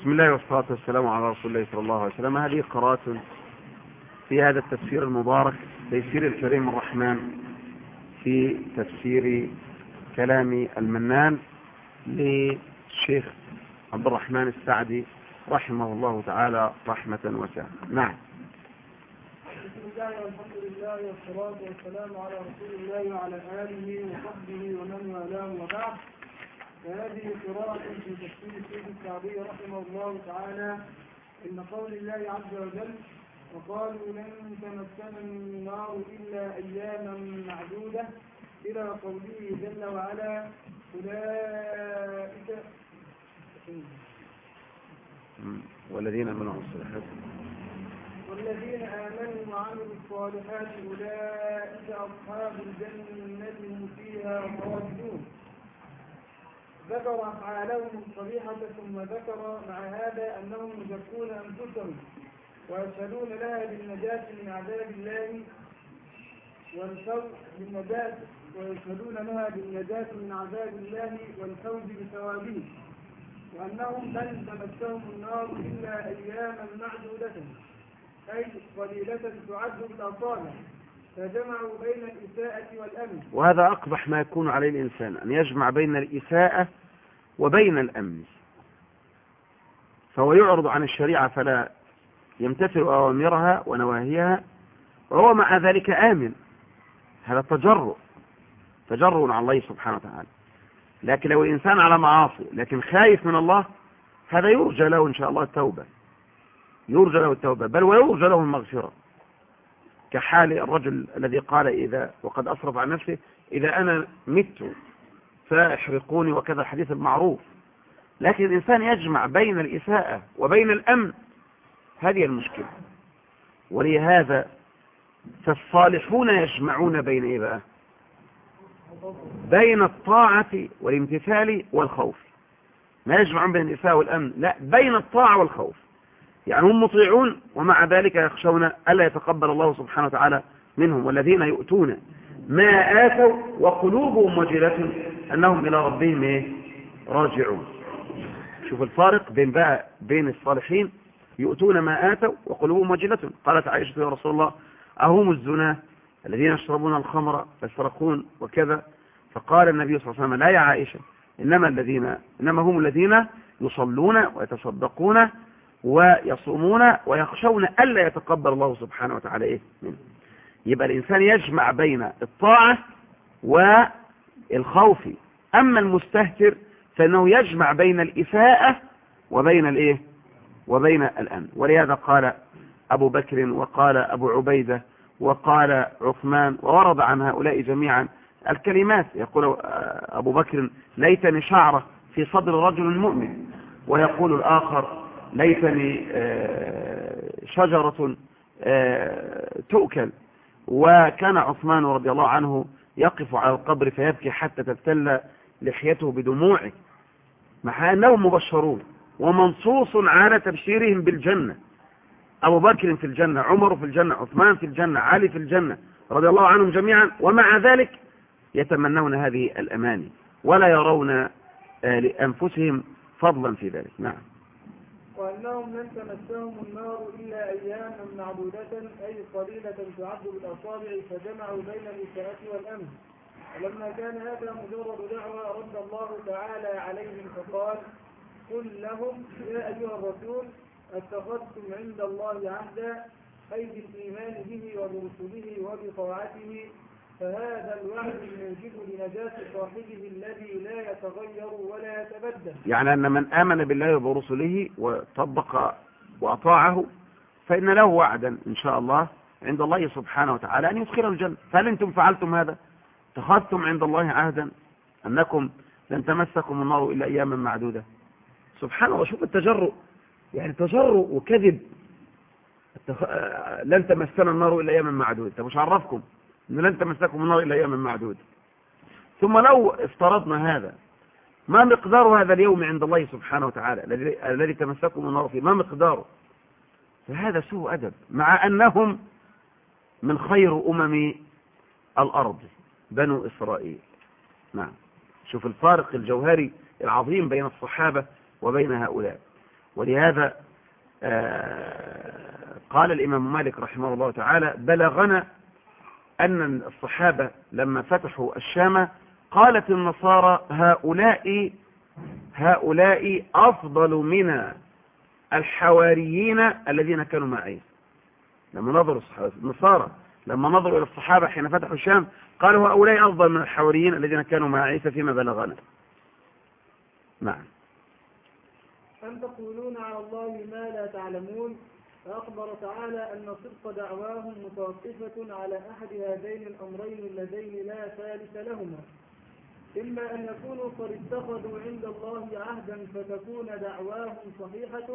بسم الله والصلاة والسلام على رسول الله صلى الله عليه وسلم. هذه قراءة في هذا التفسير المبارك تيسير الكريم الرحمن في تفسير كلام المنان للشيخ عبد الرحمن السعدي رحمه الله تعالى رحمة واسعة. نعم. بسم الله والحمد لله والصلاة والسلام على رسول الله وعلى آله وصحبه ومن والاه وبعد. فهذه قراءة في تفسير الشيخ السعدي رحمه الله تعالى إن قول الله عز وجل وقالوا لن تمسنا النار إلا أياما معدودة إلى قوله جل وعلا أولئك والذين منعوا الصالحات. والذين آمنوا وعملوا الصالحات أولئك أصحاب الجنة هم فيها خالدون. ذكر أفعالهم الصبيحة ثم ذكر مع هذا أنهم يزكون أنفسهم ويشهدون لها بالنجاة من عذاب الله والفوز بالنجاة ويشهدون لها بالنجاة من عذاب الله والفوز بثوابه وأنهم لن تمسهم النار إلا أياما معدودة أي قليلة تعد بالأصابع فجمعوا بين الإساءة والأمن. وهذا أقبح ما يكون عليه الإنسان أن يجمع بين الإساءة وبين الأمن. فهو يعرض عن الشريعة فلا يمتثل أوامرها ونواهيها وهو مع ذلك آمن. هذا تجرؤ تجرؤ على الله سبحانه وتعالى. لكن لو الإنسان على معاصي لكن خايف من الله هذا يرجى له إن شاء الله التوبة. يرجى له التوبة بل ويرجى له المغفرة. كحال الرجل الذي قال إذا وقد أصرف عن نفسه إذا أنا مت فاحرقوني وكذا الحديث المعروف. لكن الإنسان يجمع بين الإساءة وبين الأمن. هذه المشكلة. ولهذا فالصالحون يجمعون بين إيه بقى؟ بين الطاعة والامتثال والخوف. ما يجمعون بين الإساءة والأمن. لا بين الطاعة والخوف. يعني هم مطيعون ومع ذلك يخشون ألا يتقبل الله سبحانه وتعالى منهم والذين يؤتون ما آتوا وقلوبهم وجلة أنهم إلى ربهم إيه؟ راجعون. شوف الفارق بين بقى بين الصالحين يؤتون ما آتوا وقلوبهم وجلة. قالت عائشة يا رسول الله أهم الزنا الذين يشربون الخمر ويسرقون وكذا؟ فقال النبي صلى الله عليه وسلم لا يا عائشة إنما الذين إنما هم الذين يصلون ويتصدقون ويصومون ويخشون ألا يتقبل الله سبحانه وتعالى إيه؟ منه يبقى الإنسان يجمع بين الطاعة والخوف. أما المستهتر فإنه يجمع بين الإساءة وبين الإيه؟ وبين الأمن. ولهذا قال أبو بكر وقال أبو عبيدة وقال عثمان وورد عن هؤلاء جميعا الكلمات. يقول أبو بكر ليتني شعرة في صدر رجل مؤمن. ويقول الآخر ليتني شجرة تؤكل. وكان عثمان رضي الله عنه يقف على القبر فيبكي حتى تبتل لحيته بدموعه مع أنهم مبشرون ومنصوص على تبشيرهم بالجنة. أبو بكر في الجنة عمر في الجنة عثمان في الجنة علي في الجنة رضي الله عنهم جميعا ومع ذلك يتمنون هذه الأماني ولا يرون لأنفسهم فضلا في ذلك. نعم. وأنهم لن تمسهم النار إلا أياما معدودة أي قليلة تعد بالأصابع فجمعوا بين الإساءة والأمن. ولما كان هذا مجرد دعوة رد الله تعالى عليهم فقال قل لهم يا أيها الرسول أتخذتم عند الله عهدا أي بالإيمان به وبرسله وبطاعته فهذا الوعد الموجب لنجاة صاحبه الذي لا يتغير ولا يتبدل. يعني أن من آمن بالله وبرسله وطبق وأطاعه فإن له وعدا إن شاء الله عند الله سبحانه وتعالى أن يدخله الجنة. فهل أنتم فعلتم هذا؟ اتخذتم عند الله عهدا أنكم لن تمسكم النار إلا أياما معدودة؟ سبحان الله شوف التجرؤ. يعني تجرؤ وكذب. التخ... لن تمسنا النار إلا أياما معدودة. طب مش عرفكم؟ أن لن تمسكم النار إلا أياما معدودة ثم لو افترضنا هذا ما مقدار هذا اليوم عند الله سبحانه وتعالى الذي تمسكم النار فيه؟ ما مقداره؟ فهذا سوء أدب مع أنهم من خير أمم الأرض بنو إسرائيل. نعم. شوف الفارق الجوهري العظيم بين الصحابة وبين هؤلاء. ولهذا آه، قال الإمام مالك رحمه الله تعالى بلغنا أن الصحابة لما فتحوا الشام قالت النصارى هؤلاء هؤلاء أفضل من الحواريين الذين كانوا مع عيسى لما نظروا النصارى لما نظروا إلى الصحابة حين فتحوا الشام قالوا هؤلاء أفضل من الحواريين الذين كانوا مع عيسى فيما بلغنا. نعم. أم تقولون على الله ما لا تعلمون؟ فأخبر تعالى أن صدق دعواهم متوقفة على أحد هذين الأمرين اللذين لا ثالث لهما. إما أن يكونوا قد اتخذوا عند الله عهدا فتكون دعواهم صحيحة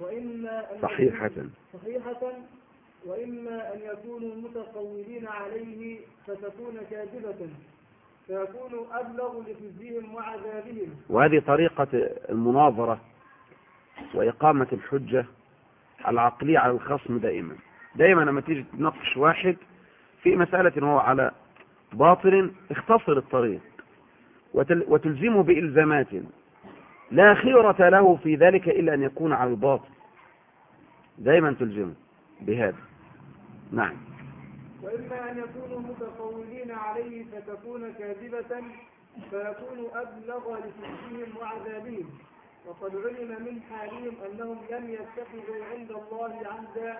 وإما أن صحيحة. صحيحة وإما أن يكونوا متقولين عليه فتكون كاذبة فيكون أبلغ لخزيهم وعذابهم. وهذه طريقة المناظرة وإقامة الحجة العقلية على الخصم دائما. دائما لما تيجي تناقش واحد في مسألة هو على باطل اختصر الطريق وتلزمه بإلزامات. لا خيرة له في ذلك إلا أن يكون على الباطل. دائما تلزمه بهذا. نعم. وإما أن يكونوا متقولين عليه فتكون كاذبة فيكون أبلغ لفجهم وعذابهم. وقد علم من حالهم أنهم لم يتخذوا عند الله عهدا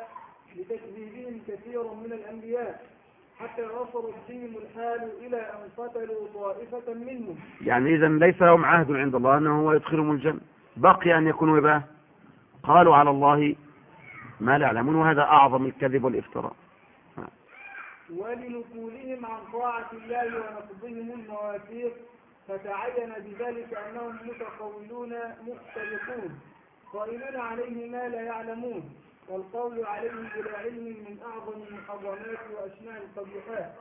لتكذيبهم كثير من الأنبياء حتى وصلت بهم الحال إلى أن قتلوا طائفة منهم. يعني إذا ليس لهم عهد عند الله أنه هو يدخلهم الجنة. بقي أن يكونوا بقى قالوا على الله ما لا يعلمون وهذا أعظم الكذب والإفتراء. ولنقولهم عن طاعة الله ونقضهم المواثيق فتعين بذلك أنهم متقولون مختلفون قائلون عليه ما لا يعلمون والقول عليه بلا علم من أعظم المحرمات وأشناع القبيحات.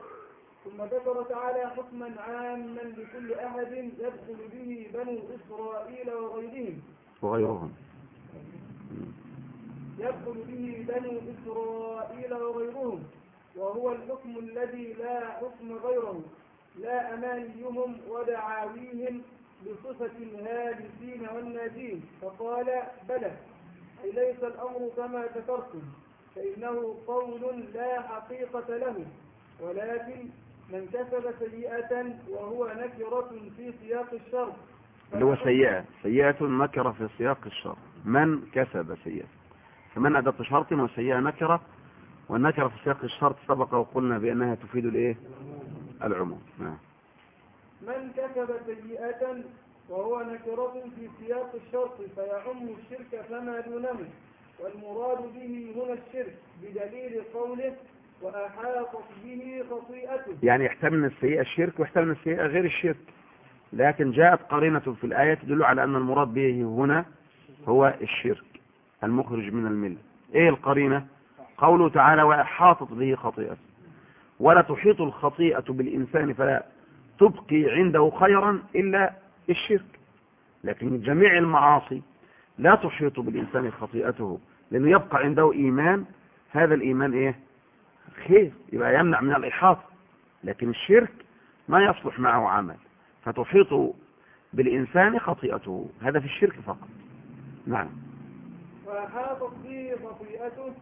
ثم ذكر تعالى حكما عاما لكل أحد يدخل به بنو إسرائيل وغيرهم. وغيرهم. يدخل به بنو إسرائيل وغيرهم وهو الحكم الذي لا حكم غيره. لا أمانيهم ودعاويهم بصفة الهادفين والناجين. فقال بلى أي ليس الأمر كما ذكرتم فإنه قول لا حقيقة له ولكن من كسب سيئة وهو نكرة في سياق الشر. اللي هو سيئة. سيئة نكرة في سياق الشر. من كسب سيئة؟ فمن أدت شرط وسيئة نكرة والنكرة في سياق الشرط سبق وقلنا بأنها تفيد الإيه؟ العموم. نعم. من كسب سيئة وهو نكرة في سياق الشرط فيعم الشرك فما دونه والمراد به هنا الشرك بدليل قوله وأحاطت به خطيئته. يعني يحتمل السيئة الشرك ويحتمل السيئة غير الشرك. لكن جاءت قرينة في الآية تدل على أن المراد به هنا هو الشرك المخرج من الملة. إيه القرينة؟ قوله تعالى وأحاطت به خطيئته. ولا تحيط الخطيئة بالإنسان فلا تبقي عنده خيرا إلا الشرك لكن جميع المعاصي لا تحيط بالإنسان خطيئته لأنه يبقى عنده إيمان. هذا الإيمان إيه؟ خير يبقى يمنع من الإحاطة. لكن الشرك ما يصلح معه عمل فتحيط بالإنسان خطيئته. هذا في الشرك فقط. نعم. وأحاطت به خطيئته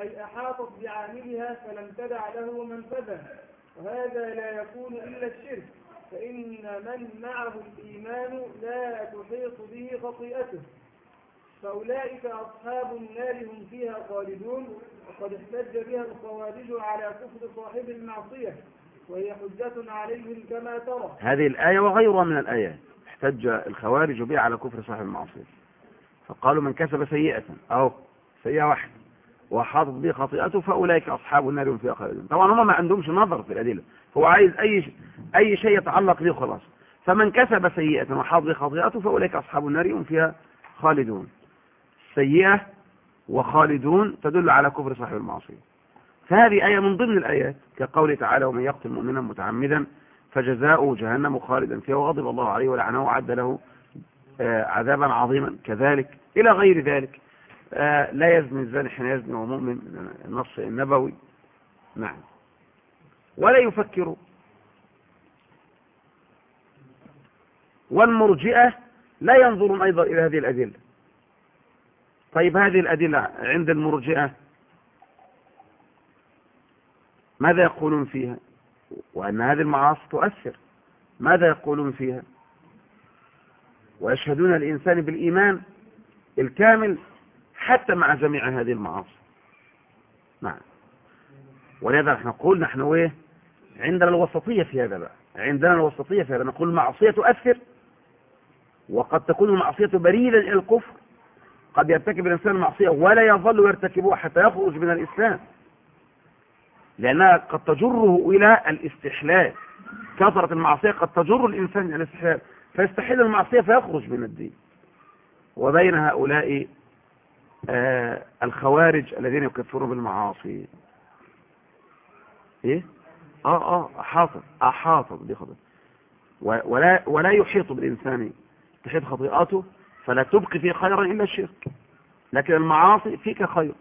أي أحاطت بعاملها فلم تدع له منفذا وهذا لا يكون إلا الشرك فإن من معه الإيمان لا تحيط به خطيئته. فأولئك أصحاب النار هم فيها خالدون وقد احتج بها الخوارج على كفر صاحب المعصية وهي حجة عليهم كما ترى. هذه الآية وغيرها من الآيات. احتج الخوارج بها على كفر صاحب المعصية. فقالوا من كسب سيئة أو سيئة واحدة. وحاطط به خطيئته فأولئك أصحاب النار هم فيها خالدون. طبعا هم ما عندهمش نظر في الأدلة. هو عايز أي أي شيء يتعلق به خلاص. فمن كسب سيئة وحاط به خطيئته فأولئك أصحاب النار هم فيها خالدون. سيئة وخالدون تدل على كفر صاحب المعصية. فهذه آية من ضمن الآيات كقوله تعالى ومن يقتل مؤمنا متعمدا فجزاؤه جهنم خالدا فيها. وغضب الله عليه ولعنه وعد له آه، عذابا عظيما. كذلك إلى غير ذلك لا يزني الزاني حين يزني وهو مؤمن النص النبوي. نعم. ولا يفكر. والمرجئة لا ينظرون أيضا إلى هذه الأدلة. طيب هذه الأدلة عند المرجئة ماذا يقولون فيها؟ وأن هذه المعاصي تؤثر. ماذا يقولون فيها؟ ويشهدون الإنسان بالإيمان الكامل حتى مع جميع هذه المعاصي. نعم. ولذا نحن نقول نحن إيه عندنا الوسطية في هذا بقى. عندنا الوسطية في هذا. نقول المعصية تؤثر وقد تكون المعصية بريدا إلى الكفر. قد يرتكب الإنسان المعصية ولا يظل يرتكبها حتى يخرج من الإسلام. لأنها قد تجره إلى الاستحلال. كثرة المعصية قد تجر الإنسان إلى الاستحلال. فيستحل المعصية فيخرج من الدين. وبين هؤلاء الخوارج الذين يكفرون بالمعاصي. إيه؟ آه آه احاطت احاطت بخطئ ولا ولا يحيط بالإنسان تحيط خطيئاته فلا تبقي فيه خيرا إلا الشرك. لكن المعاصي فيك خير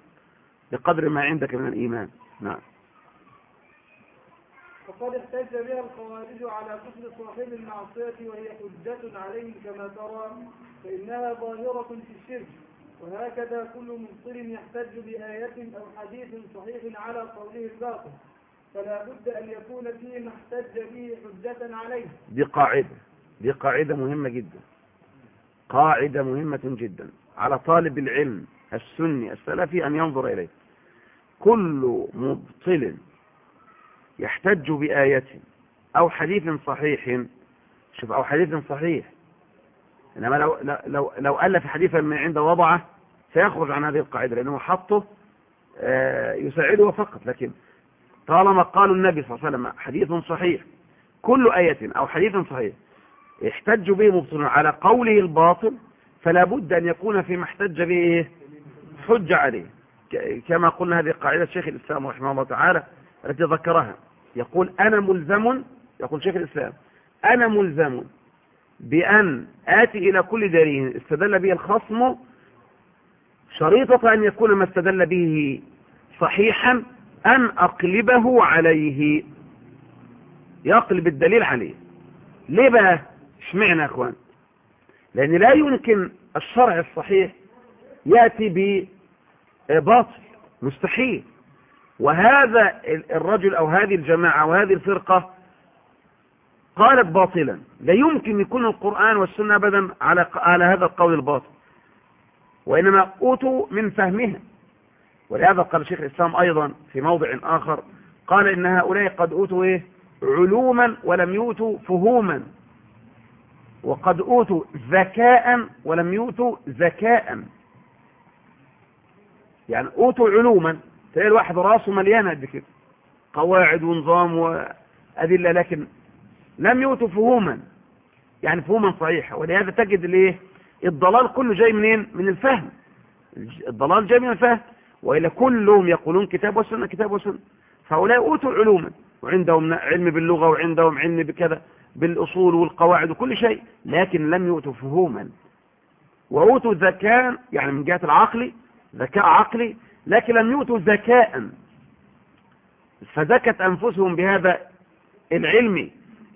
بقدر ما عندك من الإيمان. نعم. وقد احتج بها الخوارج على كفر صاحب المعصية وهي حجة عليه كما ترى فإنها ظاهرة في الشرك. وهكذا كل مبطل يحتج بآية أو حديث صحيح على قوله الباطل. فلا بد أن يكون فيه ما احتج به حجة عليه. دي قاعدة. دي قاعدة مهمة جدا. قاعدة مهمة جدا. على طالب العلم السني السلفي أن ينظر إليه. كل مبطل يحتج بآية أو حديث صحيح. شوف أو حديث صحيح. إنما لو, لو, لو ألف حديثا من عند وضعه سيخرج عن هذه القاعدة لأنه حطه يساعده فقط لكن طالما قالوا النبي صلى الله عليه وسلم حديث صحيح كل آية أو حديث صحيح يحتج به مبطل على قوله الباطل فلا بد أن يكون فيما احتج به؟ حج عليه كما قلنا هذه قاعدة شيخ الإسلام رحمه الله تعالى التي ذكرها يقول أنا ملزم يقول شيخ الإسلام أنا ملزم بأن آتي إلى كل دليل استدل به الخصم شريطة أن يكون ما استدل به صحيحا أن أقلبه عليه. يقلب الدليل عليه. ليه بقى؟ اشمعنا يا أخوان؟ لأن لا يمكن الشرع الصحيح يأتي بباطل مستحيل. وهذا الرجل أو هذه الجماعة وهذه الفرقة قالت باطلا. لا يمكن يكون القرآن والسنة أبدا على على هذا القول الباطل. وإنما أوتوا من فهمها ولهذا قال شيخ الإسلام أيضا في موضع آخر قال إن هؤلاء قد أوتوا إيه؟ علوما ولم يؤتوا فهوما. وقد أوتوا ذكاء ولم يؤتوا ذكاء يعني أوتوا علوما تلاقي الواحد راسه مليانة قد كده قواعد ونظام وأدلة لكن لم يؤتوا فهوما. يعني فهوما صحيحة. ولهذا تجد الإيه؟ الضلال كله جاي منين؟ من الفهم. الضلال جاي من الفهم. وإلا كلهم يقولون كتاب وسنة كتاب وسنة. فهؤلاء أوتوا علوما وعندهم علم باللغة وعندهم علم بكذا بالأصول والقواعد وكل شيء. لكن لم يؤتوا فهوما. وأوتوا ذكاء يعني من جهة العقل ذكاء عقلي لكن لم يؤتوا ذكاء. فزكت أنفسهم بهذا العلم.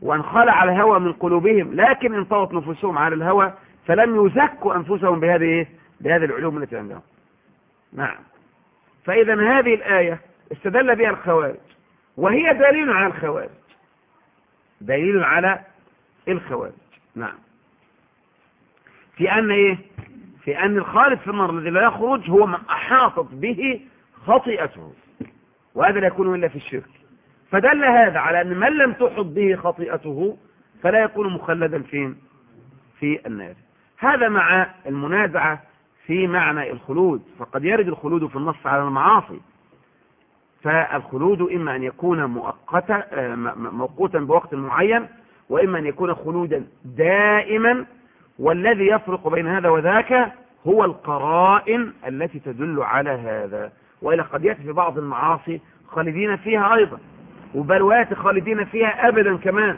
وانخلع الهوى من قلوبهم لكن انطوت نفوسهم على الهوى فلم يزكوا أنفسهم بهذه بهذه العلوم التي عندهم. نعم. فإذا هذه الآية استدل بها الخوارج وهي دليل على الخوارج. دليل على الخوارج. نعم. في أن إيه؟ في أن الخالد في النار الذي لا يخرج هو من أحاطت به خطيئته وهذا لا يكون إلا في الشرك. فدل هذا على أن من لم تحط به خطيئته فلا يكون مخلدا فين في النار. هذا مع المنازعة في معنى الخلود فقد يرد الخلود في النص على المعاصي. فالخلود إما أن يكون مؤقتا موقوتا بوقت معين وإما أن يكون خلودا دائما والذي يفرق بين هذا وذاك هو القرائن التي تدل على هذا. وإلى قد يأتي في بعض المعاصي خالدين فيها أيضا. وبل ويأتي خالدين فيها أبدا كمان.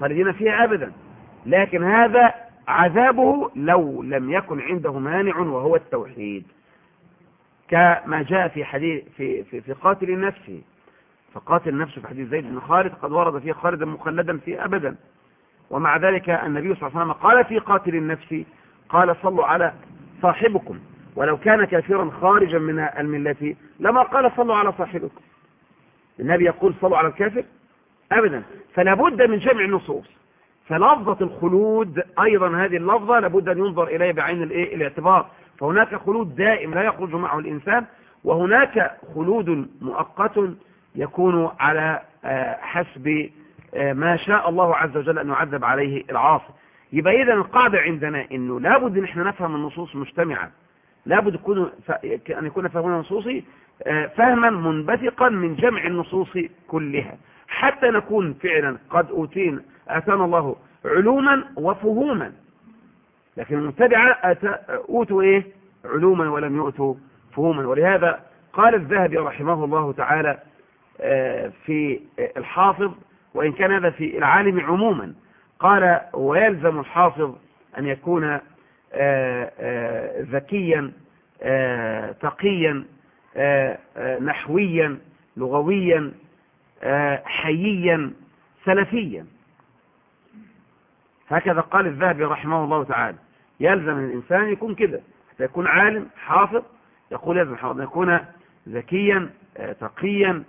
خالدين فيها أبدا. لكن هذا عذابه لو لم يكن عنده مانع وهو التوحيد. كما جاء في حديث في في, في قاتل النفس. فقاتل النفس في حديث زيد بن خالد قد ورد فيه خالدا مخلدا فيه أبدا. ومع ذلك النبي صلى الله عليه وسلم قال في قاتل النفس قال صلوا على صاحبكم. ولو كان كافرا خارجا من الملة لما قال صلوا على صاحبكم. النبي يقول صلوا على الكافر؟ أبدا. فلا بد من جمع النصوص. فلفظة الخلود أيضا هذه اللفظة لابد أن ينظر إليه بعين؟ الاعتبار. فهناك خلود دائم لا يخرج معه الإنسان وهناك خلود مؤقت يكون على آه، حسب آه، ما شاء الله عز وجل أن يعذب عليه العاصي. يبقى إذا القاعدة عندنا أنه لابد أن إحنا نفهم النصوص مجتمعة لابد أن يكون فهمنا النصوص آه، فهما منبثقا من جمع النصوص كلها. حتى نكون فعلا قد أوتين أتانا الله علوما وفهوما. لكن المبتدعة أوتوا إيه؟ علوما ولم يؤتوا فهوما. ولهذا قال الذهبي رحمه الله تعالى آه، في الحافظ وإن كان هذا في العالم عموما. قال ويلزم الحافظ أن يكون آه، آه، ذكيا تقيا نحويا لغويا حييا سلفيا. هكذا قال الذهبي رحمه الله تعالى يلزم الإنسان يكون كده حتى يكون عالم حافظ يقول يلزم حافظ يكون ذكيا تقيا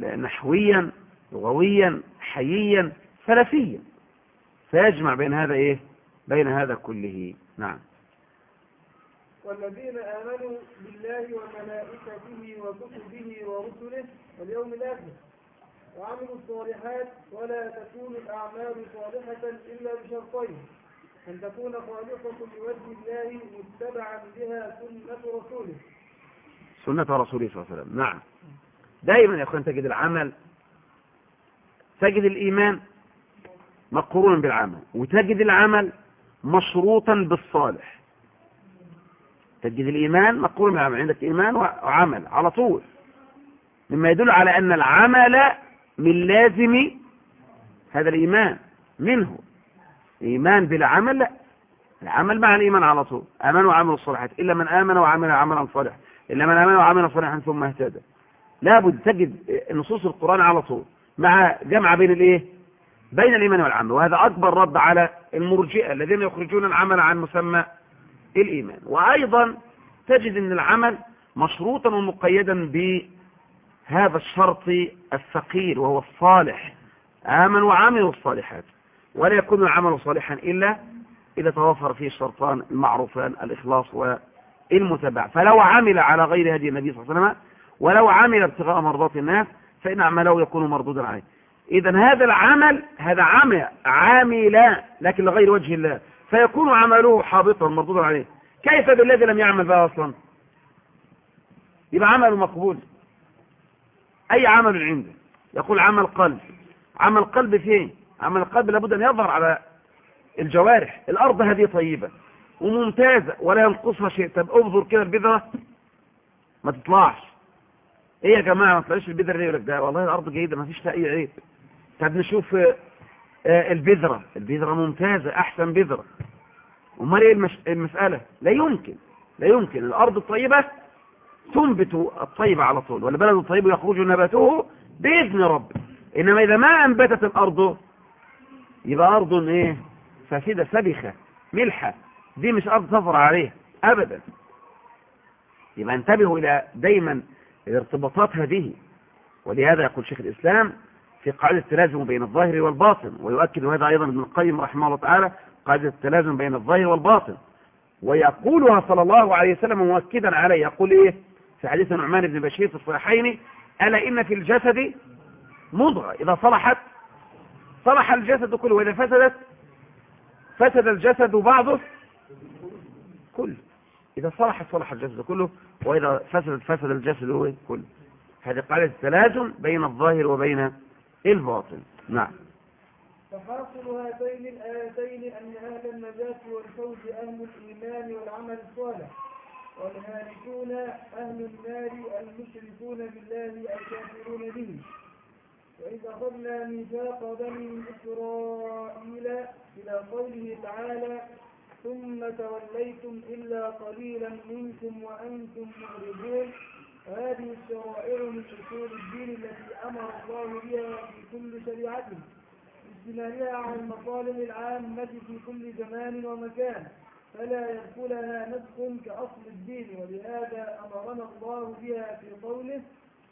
نحويا لغويا حييا سلفيا. فيجمع بين هذا إيه؟ بين هذا كله. نعم. والذين آمنوا بالله وملائكته وكتبه ورسله واليوم الآخر وعملوا الصالحات ولا تكون الأعمال صالحة إلا بشرطين أن تكون خالصة لوجه الله متبعا بها سنة رسوله. سنة رسوله صلى الله عليه وسلم. نعم. دائما يا أخوان تجد العمل تجد الإيمان مقرونا بالعمل وتجد العمل مشروطا بالصالح. تجد الإيمان مقرون بالعمل عندك إيمان وعمل على طول. مما يدل على أن العمل من لازم هذا الإيمان منه. إيمان بلا عمل لا العمل مع الإيمان على طول. آمن وعمل الصالحات. إلا من آمن وعمل عملا صالحا. إلا من آمن وعمل صالحا ثم اهتدى. لابد تجد نصوص القرآن على طول. مع جمع بين الإيه؟ بين الإيمان والعمل. وهذا أكبر رد على المرجئة الذين يخرجون العمل عن مسمى الإيمان. وأيضا تجد إن العمل مشروطا ومقيدا بهذا الشرط الثقيل وهو الصالح. امن وعملوا الصالحات ولا يكون العمل صالحا إلا إذا توفر فيه الشرطان المعروفان الإخلاص والمتبع فلو عمل على غير هدي النبي صلى الله عليه وسلم ولو عمل ابتغاء مرضات الناس فإن عمله يكون مردودا عليه. إذا هذا العمل هذا عمل عامل لكن لغير وجه الله. فيكون عمله حابطا مردودا عليه. كيف بالذي لم يعمل بها أصلا؟ يبقى عمله مقبول. أي عمل عنده؟ يقول عمل قلب. عمل قلب فين؟ عمل القلب لابد أن يظهر على الجوارح. الأرض هذه طيبة وممتازة ولا ينقصها شيء. طب انظر كده البذرة. ما تطلعش. إيه يا جماعة؟ ما طلعش البذرة ليه لك ده والله الأرض جيدة ما فيش اي عيب طب نشوف آه، البذرة. البذرة ممتازة أحسن بذرة. أمال إيه المش... المسألة؟ لا يمكن لا يمكن. الأرض الطيبة تنبت الطيبه على طول والبلد الطيب يخرج نباته بإذن رب. إنما إذا ما أنبتت الأرض يبقى أرض إيه؟ فاسدة سبخة ملحة. دي مش أرض تظهر عليها ابدا. يبقى انتبهوا إلى دايما الارتباطات هذه. ولهذا يقول شيخ الإسلام في قاعدة التلازم بين الظاهر والباطن ويؤكد هذا أيضا ابن القيم رحمه الله تعالى قاعدة التلازم بين الظاهر والباطن. ويقولها صلى الله عليه وسلم مؤكدا عليه يقول إيه؟ في حديث نعمان بن بشير في الصحيحين ألا إن في الجسد مضغة. إذا صلحت صلح الجسد كله. وإذا فسدت فسد الجسد بعضه كله. إذا صلحت صلح الجسد كله. وإذا فسدت فسد الجسد كله. هذه قاعدة التلازم بين الظاهر وبين الباطن. نعم. فحاصل هاتين الآيتين أن أهل النجاة والفوز أهل الإيمان والعمل الصالح والهالكون أهل النار المشركون بالله الكافرون به. وإذ أخذنا ميثاق بني إسرائيل إلى قوله تعالى ثم توليتم إلا قليلا منكم وأنتم معرضون هذه الشرائع من أصول الدين التي أمر الله بها في كل شريعته اشتمالها على المصالح العامة في كل زمان ومكان فلا يدخلها نسخ كأصل الدين ولهذا أمرنا الله بها في قوله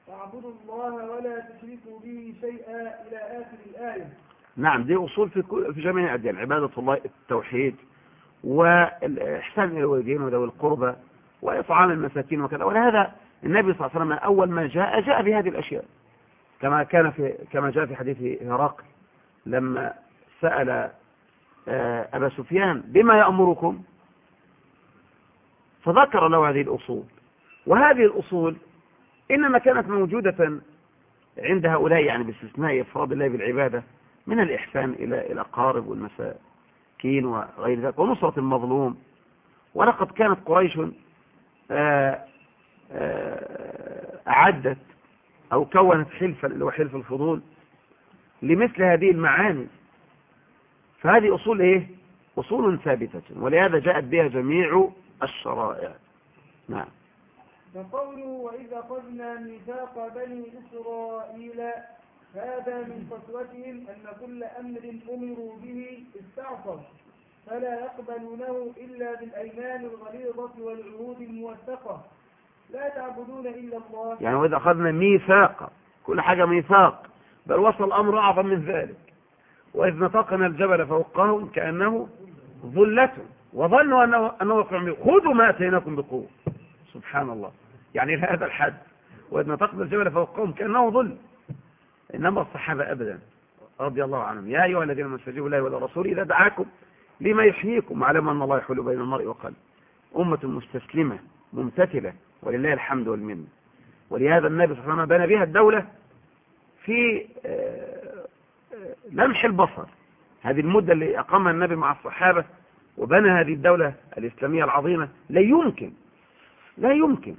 واعبدوا الله ولا تشركوا به شيئا إلى آخر الآية. نعم دي أصول في في جميع الأديان عبادة الله التوحيد والإحسان إلى الوالدين وذوي القربى وإطعام المساكين وكذا. ولهذا النبي صلى الله عليه وسلم أول ما جاء جاء بهذه الأشياء كما كان في كما جاء في حديث هرقل. لما سأل آه، أبا سفيان بما يأمركم؟ فذكر له هذه الأصول. وهذه الأصول إنما كانت موجودة عند هؤلاء يعني باستثناء إفراد الله بالعبادة من الإحسان إلى الأقارب والمساكين وغير ذلك ونصرة المظلوم. ولقد كانت قريش آه، آه، أعدت أو كونت حلفا اللي هو حلف الفضول لمثل هذه المعاني. فهذه أصول إيه؟ أصول ثابتة ولهذا جاءت بها جميع الشرائع. نعم. فقوله وإذا أخذنا ميثاق بني إسرائيل هذا من فتوتهم أن كل أمر أمروا به استعصر فلا يقبلونه إلا بالأيمان الغليظة والعهود الموثقة. لا تعبدون إلا الله. يعني وإذا أخذنا ميثاق كل حاجة ميثاق. بل وصل الأمر أعظم من ذلك. وإذ نطقنا الجبل فوقهم كأنه ظلة وظنوا أنه, أنه وقع خذوا ما أتيناكم بقوة. سبحان الله. يعني إلى هذا الحد. وإذ نطقنا الجبل فوقهم كأنه ظل. إنما الصحابة أبدا. رضي الله عنهم. يا أيها الذين استجيبوا الله والرسول إذا دعاكم لما يحييكم. علم أن الله يحول بين المرء وقلب أمة مستسلمة ممتثلة. ولله الحمد والمنة. ولهذا النبي صلى الله عليه وسلم بنى بها الدولة في آه، آه، لمح البصر. هذه المدة اللي أقامها النبي مع الصحابة وبنى هذه الدولة الإسلامية العظيمة لا يمكن لا يمكن.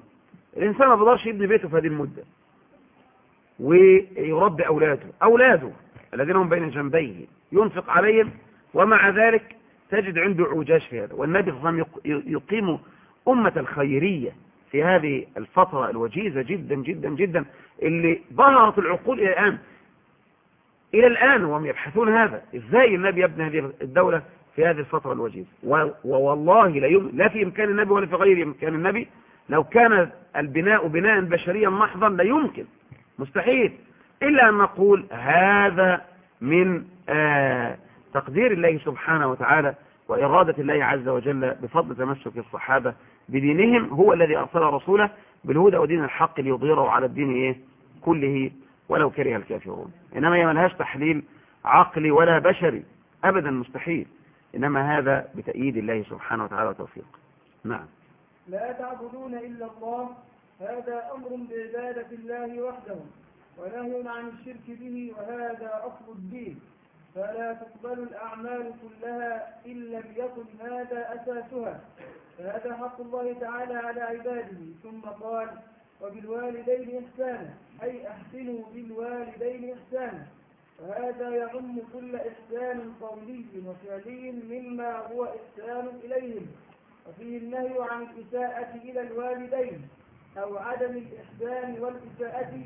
الإنسان ما بيقدرش يبني بيته في هذه المدة. ويربي أولاده. أولاده الذين هم بين جنبيه. ينفق عليهم ومع ذلك تجد عنده عوجاج في هذا. والنبي صلى الله عليه وسلم يقيم أمة الخيرية. في هذه الفترة الوجيزة جدا جدا جدا اللي ظهرت العقول إلى الآن. إلى الآن وهم يبحثون هذا. إزاي النبي يبني هذه الدولة في هذه الفترة الوجيزة؟ والله لا, يم... لا في إمكان النبي ولا في غير إمكان النبي. لو كان البناء بناء بشريا محضا لا يمكن. مستحيل. إلا أن نقول هذا من آه تقدير الله سبحانه وتعالى وإرادة الله عز وجل بفضل تمسك الصحابة بدينهم هو الذي أرسل رسوله بالهدى ودين الحق ليظهره على الدين إيه؟ كله ولو كره الكافرون. إنما هي ملهاش تحليل عقلي ولا بشري. أبدا مستحيل. إنما هذا بتأييد الله سبحانه وتعالى وتوفيق نعم. لا تعبدون إلا الله. هذا أمر بعبادة الله وحده ونهي عن الشرك به وهذا أصل الدين. فلا تقبل الأعمال كلها إن لم يكن هذا أساسها. فهذا حق الله تعالى على عباده. ثم قال وبالوالدين إحسانا. أي أحسنوا بالوالدين إحسانا. وهذا يعم كل إحسان قولي وفعلي مما هو إحسان إليهم. وفيه النهي عن الإساءة إلى الوالدين أو عدم الإحسان والإساءة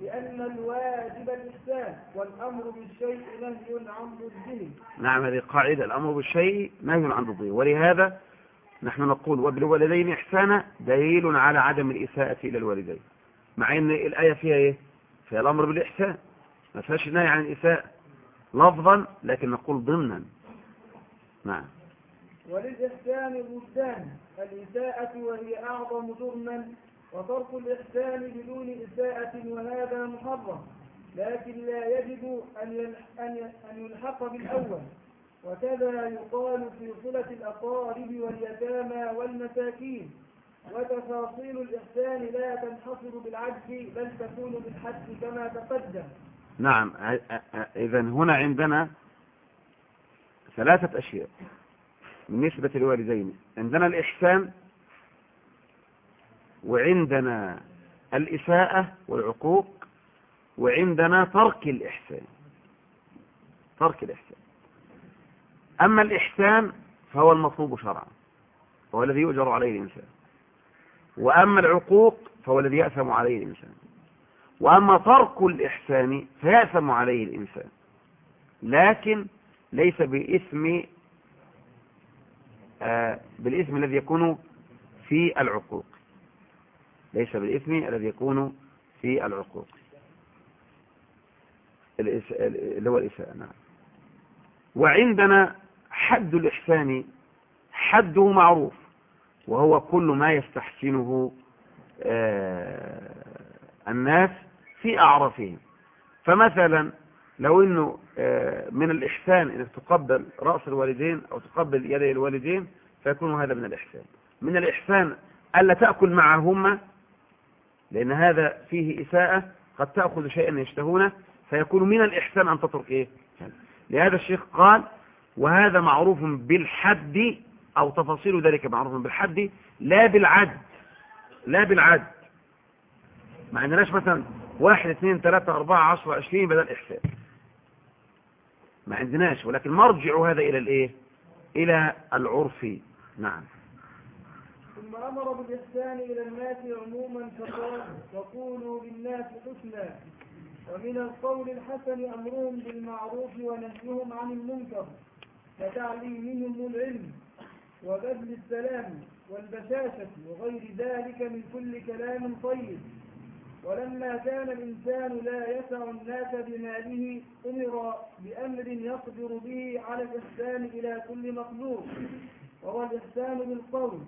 لأن الواجب الإحسان والأمر بالشيء نهي عن ضده نعم هذه قاعدة. الأمر بالشيء نهي عن ضده ولهذا نحن نقول وبالوالدين إحسانا دليل على عدم الإساءة إلى الوالدين. مع أن الآية فيها إيه؟ فيها الأمر بالإحسان. ما فيهاش نهي عن الإساءة. لفظا لكن نقول ضمنا. نعم. وللإحسان ضدان الإساءة وهي أعظم جرما وترك الإحسان بدون إساءة وهذا محرم لكن لا يجب أن يلحق بالأول. وكذا يقال في صلة الأقارب واليتامى والمساكين وتفاصيل الإحسان لا تنحصر بالعجز بل تكون بالحد كما تقدم. نعم إذا هنا عندنا ثلاثة أشياء بالنسبة للوالدين. عندنا الإحسان وعندنا الإساءة والعقوق وعندنا ترك الإحسان. ترك الإحسان. أما الإحسان فهو المطلوب شرعا وهو الذي يؤجر عليه الإنسان. وأما العقوق فهو الذي يأثم عليه الإنسان. وأما ترك الإحسان فيأثم عليه الإنسان. لكن ليس بإثم آه، بالاسم الذي يكون في العقوق. ليس بالاسم الذي يكون في العقوق. اللي هو الإساءة نعم. وعندنا حد الإحسان حده معروف وهو كل ما يستحسنه آه، الناس في أعرافهم. فمثلا لو إنه آه، من الإحسان إنك تقبل رأس الوالدين أو تقبل يدي الوالدين فيكون هذا من الإحسان. من الإحسان ألا تأكل معهما لأن هذا فيه إساءة قد تأخذ شيئا يشتهونه فيكون من الإحسان أن تترك إيه؟ لهذا الشيخ قال وهذا معروف بالحد أو تفاصيل ذلك معروف بالحد لا بالعد لا بالعد. ما عندناش مثلا واحد اثنين ثلاثة أربعة عشرة عشرين بدل إحسان. ما عندناش ولكن مرجع هذا إلى الإيه؟ إلى العرف. نعم. ثم أمر بالإحسان إلى الناس عموما فقال وقولوا للناس حسنا. ومن القول الحسن أمرهم بالمعروف ونهيهم عن المنكر كتعليمهم العلم وبذل السلام والبشاشة وغير ذلك من كل كلام طيب. ولما كان الإنسان لا يسع الناس بماله أمر بأمر يقدر به على الإحسان إلى كل مخلوق. وهو الإحسان بالقول.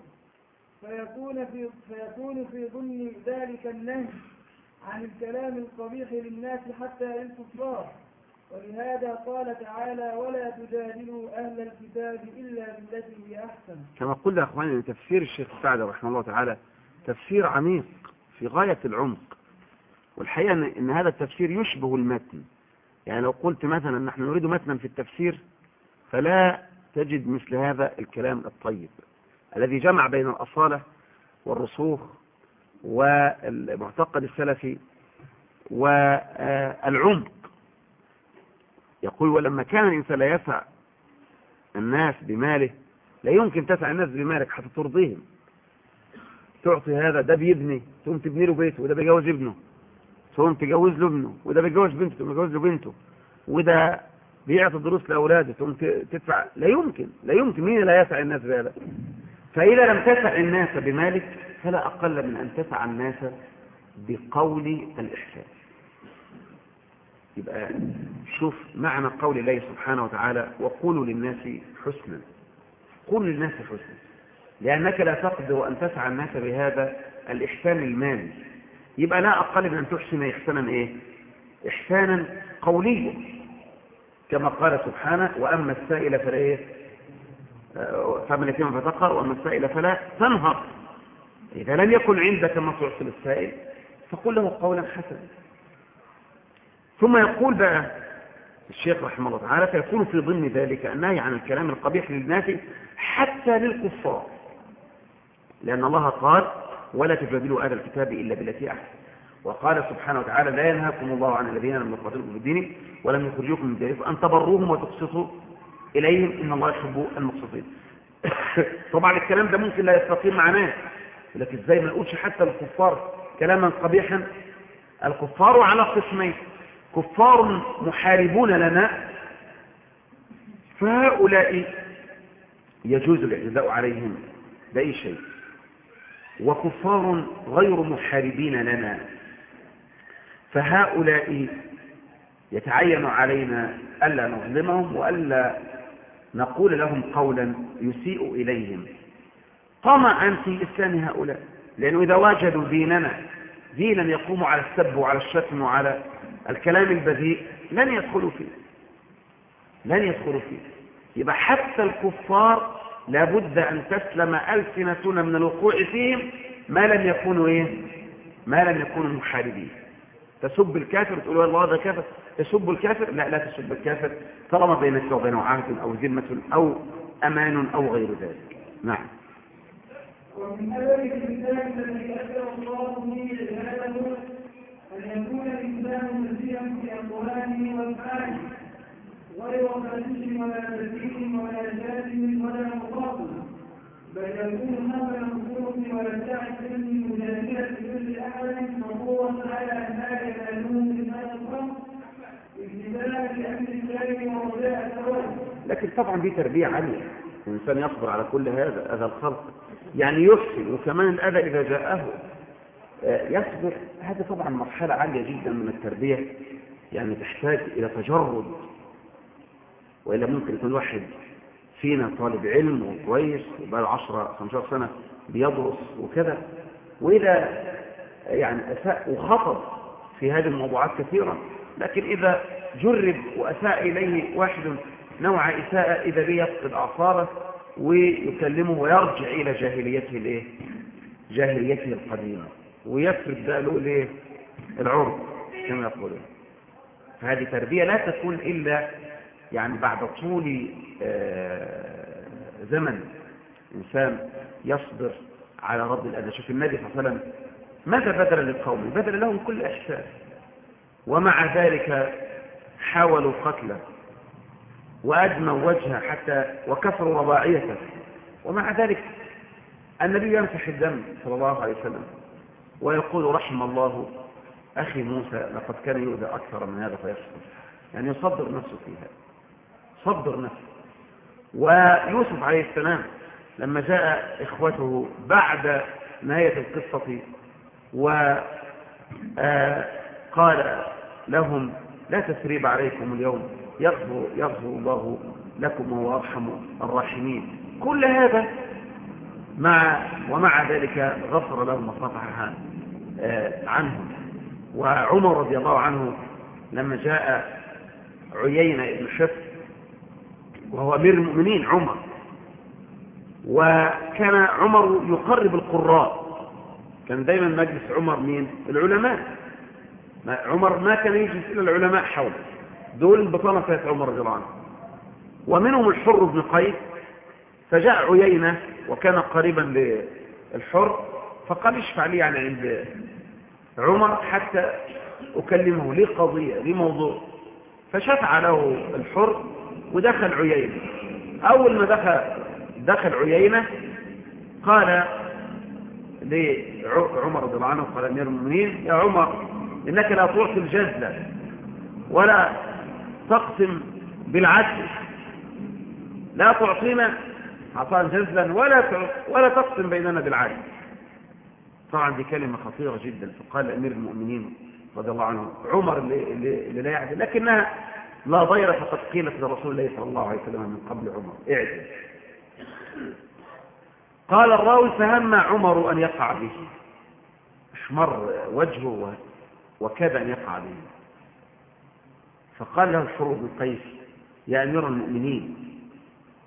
فيكون في فيكون في ضمن ذلك النهي عن الكلام القبيح للناس حتى للكفار. ولهذا قال تعالى ولا تجادلوا أهل الكتاب إلا بالتي هي أحسن. كما قلنا أخواني تفسير الشيخ سعد رحمه الله تعالى تفسير عميق في غاية العمق. والحقيقة أن هذا التفسير يشبه المتن. يعني لو قلت مثلا نحن نريد متنا في التفسير فلا تجد مثل هذا الكلام الطيب. الذي جمع بين الأصالة والرسوخ والمعتقد السلفي والعمق. يقول ولما كان الإنسان لا يسع الناس بماله لا يمكن تسع الناس بمالك حتى ترضيهم. تعطي هذا ده بيبني تقوم تبني له بيته وده بيجوز ابنه. تقوم تجوز له ابنه وده بيجوز بنته تقوم تجوز له بنته. وده بيعطي دروس لأولاده تقوم تدفع. لا يمكن لا يمكن. مين لا يسع الناس بهذا؟ فإذا لم تسع الناس بمالك فلا أقل من أن تسع الناس بقول الإحسان. يبقى شوف معنى قول الله سبحانه وتعالى وقولوا للناس حسنا. قول للناس حسنا. لأنك لا تقدر أن تسعى الناس بهذا الإحسان المالي. يبقى لا أقل من أن تحسن إحسانا إيه؟ إحسانا قوليا. كما قال سبحانه وأما السائل فلا إيه؟ فأما اليتيم فتقهر وأما السائل فلا تنهر إذا لم يكن عندك ما تعطي للسائل فقل له قولا حسنا. ثم يقول بقى الشيخ رحمه الله تعالى فيكون في ضمن ذلك النهي عن الكلام القبيح للناس حتى للكفار. لأن الله قال ولا تجادلوا أهل الكتاب إلا بالتي أحسن. وقال سبحانه وتعالى لا ينهاكم الله عن الذين لم يقاتلوكم في الدين ولم يخرجوكم من دينكم أن تبروهم وتقسطوا إليهم إن الله يحب المقسطين. طبعا الكلام ده ممكن لا يستقيم معناه لكن إزاي ما نقولش حتى الكفار كلاما قبيحا الكفار على قسمين. كفار محاربون لنا فهؤلاء يجوز الاعتداء عليهم بأي شيء. وكفار غير محاربين لنا فهؤلاء يتعين علينا ألا نظلمهم وألا نقول لهم قولا يسيء إليهم. طمعا في إسلام هؤلاء لأنه إذا وجدوا ديننا دينا يقوم على السب وعلى الشتم وعلى الكلام البذيء لن يدخلوا فيه. لن يدخلوا فيه. يبقى حتى الكفار لابد أن تسلم ألسنتنا من الوقوع فيهم ما لم يكونوا إيه؟ ما لم يكونوا محاربين. تسب الكافر؟ تقول والله هذا كافر. تسب الكافر؟ لا لا تسب الكافر طالما بينك وبينه عهد أو ذمة أو أمان أو غير ذلك. نعم. ومن ذلك الكتاب الذي أتى الله به عباده أن يكون الإنسان نزيها في أقواله وأفعاله غير خليج ولا تزيد ولا جازم ولا مخاطب بل يكون هذا المخلوق ولا تعد من مجادلة كل أحد مقوة على ما ينالون من هذا الخلق ابتداء بأمر الله ورجاء الثواب لكن طبعا دي تربية عالية. الإنسان يصبر على كل هذا أذى الخلق. يعني يحسن وكمان الأذى إذا جاءه آه، يصبر. هذه طبعا مرحلة عالية جدا من التربية. يعني تحتاج إلى تجرد وإلا ممكن يكون واحد فينا طالب علم وكويس وبقى 10 15 سنة بيدرس وكذا. وإذا يعني أساء وخطب في هذه الموضوعات كثيرا لكن إذا جرب وأساء إليه واحد نوع إساءة إذا به يفقد أعصابه ويكلمه ويرجع إلى جاهليته الإيه؟ جاهليته القديمة ويفرد بقى له الإيه؟ العرض كما يقولون. فهذه تربية لا تكون إلا يعني بعد طول آه، زمن إنسان يصبر على رد الأذى. شوف النبي صلى الله عليه وسلم ماذا بدل للقوم؟ بدل لهم كل إحسان ومع ذلك حاولوا قتله. وأدموا وجهه حتى وكسروا رباعيته ومع ذلك النبي يمسح الدم صلى الله عليه وسلم ويقول رحم الله أخي موسى لقد كان يؤذى أكثر من هذا فيصبر. يعني يصبر نفسه في هذا. صبر نفسه. ويوسف عليه السلام لما جاء إخوته بعد نهاية القصة وقال لهم لا تسريب عليكم اليوم. يغفر, يغفر الله لكم وهو أرحم الراحمين. كل هذا مع ومع ذلك غفر لهم وصفح عنهم. وعمر رضي الله عنه لما جاء عيينة بن حفظ وهو أمير المؤمنين عمر. وكان عمر يقرب القراء. كان دايما مجلس عمر مين العلماء. عمر ما كان يجلس إلا العلماء حوله. دول البطانة كانت عمر رضي الله عنه. ومنهم الحر بن قيس فجاء عيينة وكان قريبا للحر فقال اشفع لي يعني عند عمر حتى أكلمه ليه قضية ليه موضوع فشفع له الحر ودخل عيينة. أول ما دخل دخل عيينة قال لعمر رضي الله عنه قال أمير المؤمنين يا عمر إنك لا تعطي الجزلة ولا تقسم بالعدل. لا تعطينا عطاء جزلا ولا ولا تقسم بيننا بالعدل. طبعا دي كلمة خطيرة جدا فقال أمير المؤمنين رضي الله عنه عمر اللي, لا يعدل لكنها لا ضير فقد قيلت لرسول الله صلى الله عليه وسلم من قبل عمر. اعدل قال الراوي فهم عمر أن يقع به. احمر وجهه وكاد أن يقع به. فقال له الحر بن قيس يا أمير المؤمنين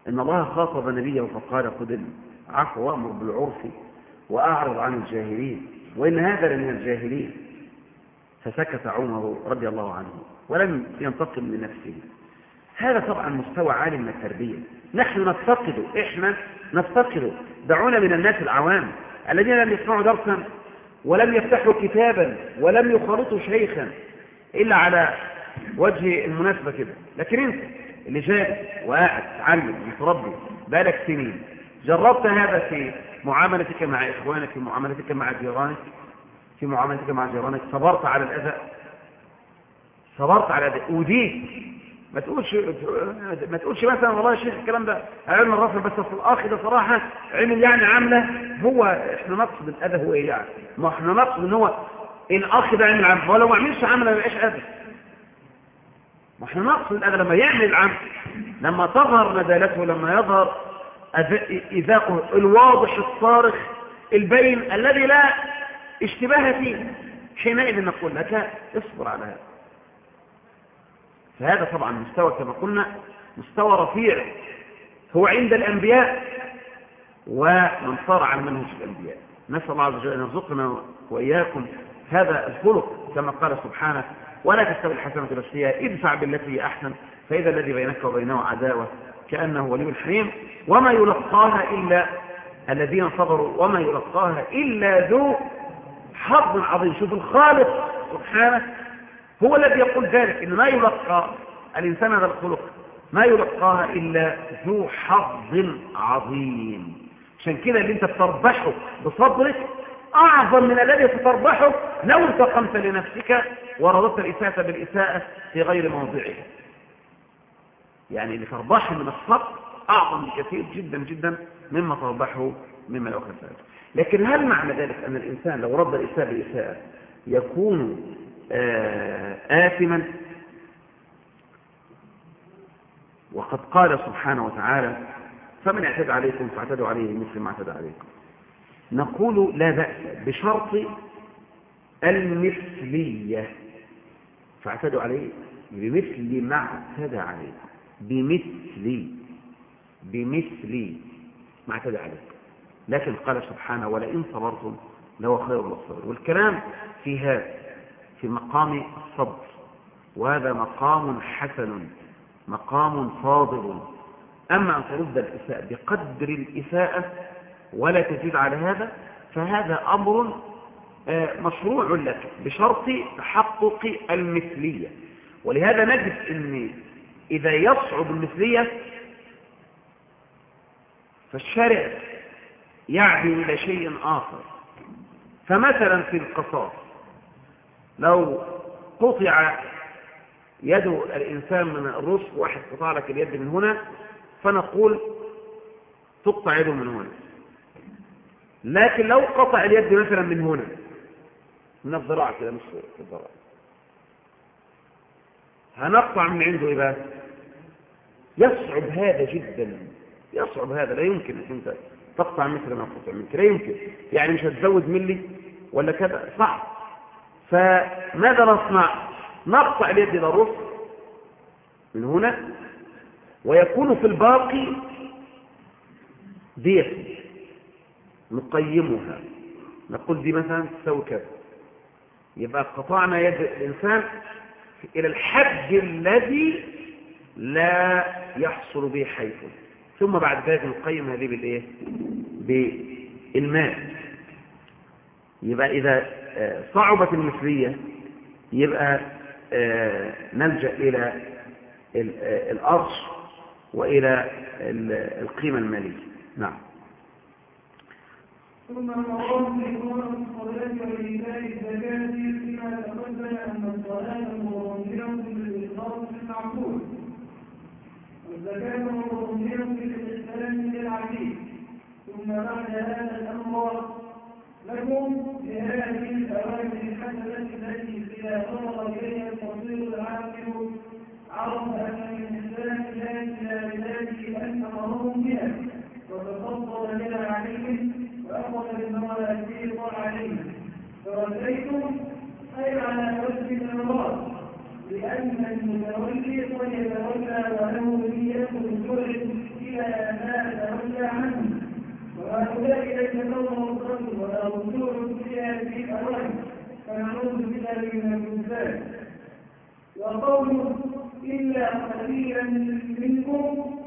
إن الله خاطب نبيه فقال خذ العفو وأمر بالعرف وأعرض عن الجاهلين وإن هذا لمن الجاهلين. فسكت عمر رضي الله عنه ولم ينتقم لنفسه هذا طبعا مستوى عالي من التربية. نحن نفتقده إحنا نفتقده دعونا من الناس العوام الذين لم يسمعوا درسا ولم يفتحوا كتابا ولم يخلطوا شيخا إلا على وجه المناسبة كده. لكن انت اللي جاء وقاعد تعلم متربي بالك سنين جربت هذا في معاملتك مع إخوانك في معاملتك مع جيرانك؟ في معاملتك مع جيرانك؟ صبرت على الأذى؟ صبرت على الأذى؟ وديت ما تقولش ما تقولش مثلا والله يا شيخ الكلام ده علم الرفع بس في الاخ ده صراحة عمل يعني عامله هو إحنا نقصد الأذى هو إيه يعني؟ ما إحنا نقصد إن هو الاخ ده عمل عامله ولو ما عملش عامله ما يبقاش أذى. إحنا نقصد الاذى لما يعمل العمل لما تظهر ندالته لما يظهر إذاقه الواضح الصارخ البين الذي لا اشتباه فيه حينئذ نقول لك اصبر على هذا. فهذا طبعا مستوى كما قلنا مستوى رفيع هو عند الأنبياء ومن صار على منهج الأنبياء. نسأل الله عز وجل أن يرزقنا وإياكم هذا الخلق كما قال سبحانه ولا تستوي الحسنة بالسيئة ادفع بالتي هي أحسن فإذا الذي بينك وبينه عداوة كأنه ولي الحميم وما يلقاها إلا الذين صبروا وما يلقاها إلا ذو حظ عظيم. شوف الخالق سبحانه هو الذي يقول ذلك إن ما يلقى الإنسان هذا الخلق ما يلقاها إلا ذو حظ عظيم. عشان كده اللي أنت بتربحه بصبرك أعظم من الذي ستربحه لو انتقمت لنفسك ورضت الإساءة بالإساءة في غير موضعها. يعني اللي تربحه من الصبر أعظم بكثير جدا جدا مما توضحه مما يؤخذ لكن هل معنى ذلك أن الإنسان لو رد الإساءة بالإساءة يكون آه، آثما؟ وقد قال سبحانه وتعالى فمن اعتدى عليكم فاعتدوا عليه مثل ما اعتدى عليكم. نقول لا بأس بشرط المثلية. فاعتدوا عليه بمثل ما اعتدى عليه. بمثل بمثل ما اعتدى عليه. لكن قال سبحانه ولئن صبرتم لهو خير للصبر والكلام في هذا في مقام الصبر. وهذا مقام حسن مقام فاضل أما أن ترد الإساءة بقدر الإساءة ولا تزيد على هذا فهذا أمر آه، مشروع لك بشرط تحقق المثلية. ولهذا نجد أن إذا يصعب المثلية فالشارع يعدي إلى شيء آخر. فمثلا في القصاص لو قطع يد الإنسان من الرسل واحد قطع لك اليد من هنا فنقول تقطع يده من هنا. لكن لو قطع اليد مثلا من هنا من الذراع كده مش الذراع. هنقطع من عنده إيه بقى؟ يصعب هذا جدا يصعب هذا لا يمكن انك انت تقطع مثل ما قطع منك لا يمكن. يعني مش هتزود ملي ولا كذا؟ صعب. فماذا نصنع؟ نقطع اليد إلى الرسل من هنا ويكون في الباقي دية. نقيمها. نقول دي مثلا تساوي كذا. يبقى قطعنا يد الإنسان إلى الحد الذي لا يحصل به حيث ثم بعد ذلك نقيم هذه بالإيه؟ بالماء. يبقى إذا آه، صعبت المثلية يبقى آه، نلجأ إلى آه، الأرش وإلى القيمة المالية. نعم. ثم المرام لإمام الصلاة وإيتاء الزكاة فيما تقدم أن الصلاة مرمية بالإخلاص المعقول. والزكاة مرمية بالإحسان للعبيد. ثم بعد هذا الأمر لكم بهذه الأوامر الحسنة التي إذا نظر إليها التصوير العاقل عرف أن الإنسان لا إلى بذلك أن أمرهم بها وتفضل بها عليهم وأخذ بالمواسيق عليهم. فرديتم أي على وجه المراد لأن المتولي قد يتولى وله نية الجرد إلى ما تولى عنه. وهؤلاء ليس لهم القلب ولا رجوع فيها في أوان فنعوذ بالله من الإنسان وقوله إلا قليلا منكم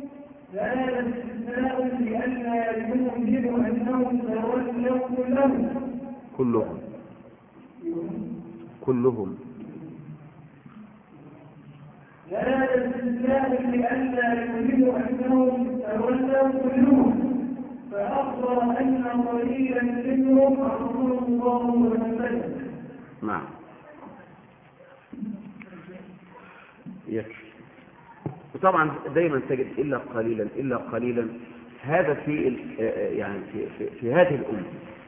فهذا استثناء لئلا يوجب أنهم تولوا كلهم. كلهم. كلهم استثناء لئلا يوجب أنهم تولوا كلهم فأخبر أن قليلا منهم أخبر الله وسلم نعم. يكفي. وطبعا دايما تجد إلا قليلا إلا قليلا. هذا في يعني في, في, في هذه الأمة.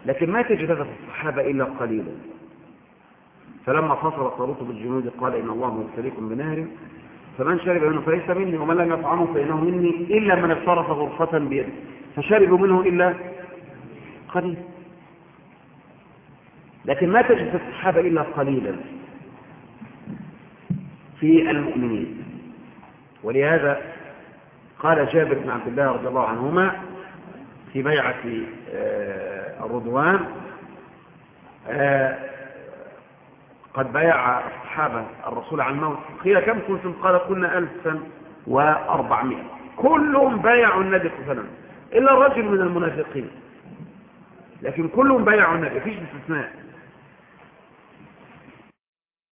لكن ما تجد هذا في الصحابة إلا قليلا. فلما فصل طالوت بالجنود قال إن الله مبتليكم بنهر فمن شرب منه فليس مني ومن لم يطعمه فإنه مني إلا من افترف غرفة بيده. فشربوا منه إلا قليل لكن ما تجد الصحابة إلا قليلا. في المؤمنين. ولهذا قال جابر بن عبد الله رضي الله عنهما في بيعة آه، الرضوان آه، قد بايع الصحابة الرسول عن الموت. قيل كم كنتم؟ قال كنا ألفا وأربعمائة. كلهم بايعوا النبي صلى الله عليه وسلم إلا الرجل من المنافقين. لكن كلهم بايعوا النبي فيش استثناء.